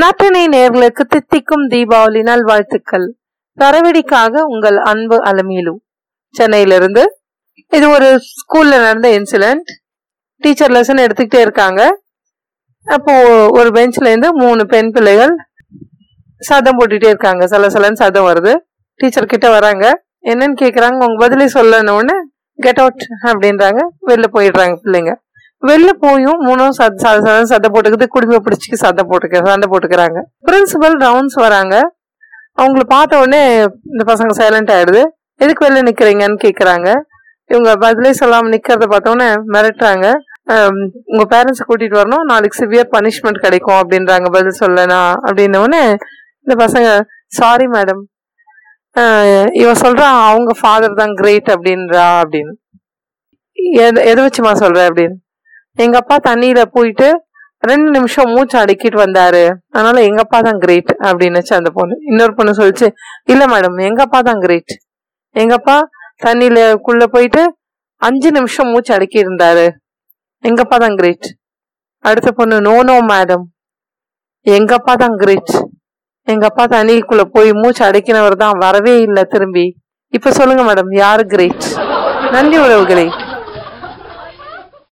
நாட்டினை நேர்களுக்கு தித்திக்கும் தீபாவளி நல்வாழ்த்துக்கள். தரவெடிக்காக உங்கள் அன்பு அலமீலு. சென்னையிலிருந்து இது ஒரு ஸ்கூல்ல நடந்த இன்சிடென்ட் டீச்சர் லெசன் எடுத்துக்கிட்டே இருக்காங்க. அப்போ ஒரு பெஞ்ச்ல இருந்து மூணு பெண் பிள்ளைகள் சதம் போட்டுட்டே இருக்காங்க. சில சிலன்னு சதம் வருது. டீச்சர் கிட்ட வராங்க. என்னன்னு கேக்குறாங்க. உங்க பதிலே சொல்லணும்னு கெட் அவுட் அப்படின்றாங்க. வெளில போயிடுறாங்க பிள்ளைங்க. வெளில போயும் மூணும் சத சத சத சண்டை போட்டுக்குது குடும்ப பிடிச்சிக்கு சண்டை போட்டுக்க சண்டை போட்டுக்கிறாங்க. பிரின்சிபல் ரவுண்ட்ஸ் வராங்க. அவங்கள பார்த்த உடனே இந்த பசங்க சைலண்ட் ஆயிடுது. எதுக்கு வெளில நிக்கிறீங்கன்னு கேக்குறாங்க. இவங்க பதிலே சொல்லாம நிக்கிறத பார்த்தோன்னே மிரட்டுறாங்க. உங்க பேரண்ட்ஸை கூட்டிட்டு வரணும். நாளைக்கு சிவியர் பனிஷ்மெண்ட் கிடைக்கும் அப்படின்றாங்க பதில் சொல்லனா அப்படின்னோடனே இந்த பசங்க சாரி மேடம் இவன் சொல்றான் அவங்க ஃபாதர் தான் கிரேட் அப்படின்றா அப்படின்னு. எதை எதை வச்சுமா சொல்ற அப்படின்னு. எங்க அப்பா தண்ணியில போயிட்டு ரெண்டு நிமிஷம் மூச்சு அடக்கிட்டு வந்தாரு. அதனால எங்க அப்பா தான் கிரேட் அப்படின்னுச்சு அந்த பொண்ணு இன்னொரு பொண்ணு சொல்லிச்சு இல்ல மேடம் எங்க அப்பா தான் கிரேட் எங்க அப்பா தண்ணியில குள்ள போயிட்டு அஞ்சு நிமிஷம் மூச்சு அடக்கி இருந்தாரு. எங்க அப்பா தான் கிரேட் அடுத்த பொண்ணு நோ நோ மேடம் எங்க அப்பா தான் கிரேட் எங்க அப்பா தண்ணிக்குள்ள போய் மூச்சு அடக்கினவர் தான் வரவே இல்லை திரும்பி. இப்ப சொல்லுங்க மேடம் யாரு கிரேட் நன்றி உறவுகளே.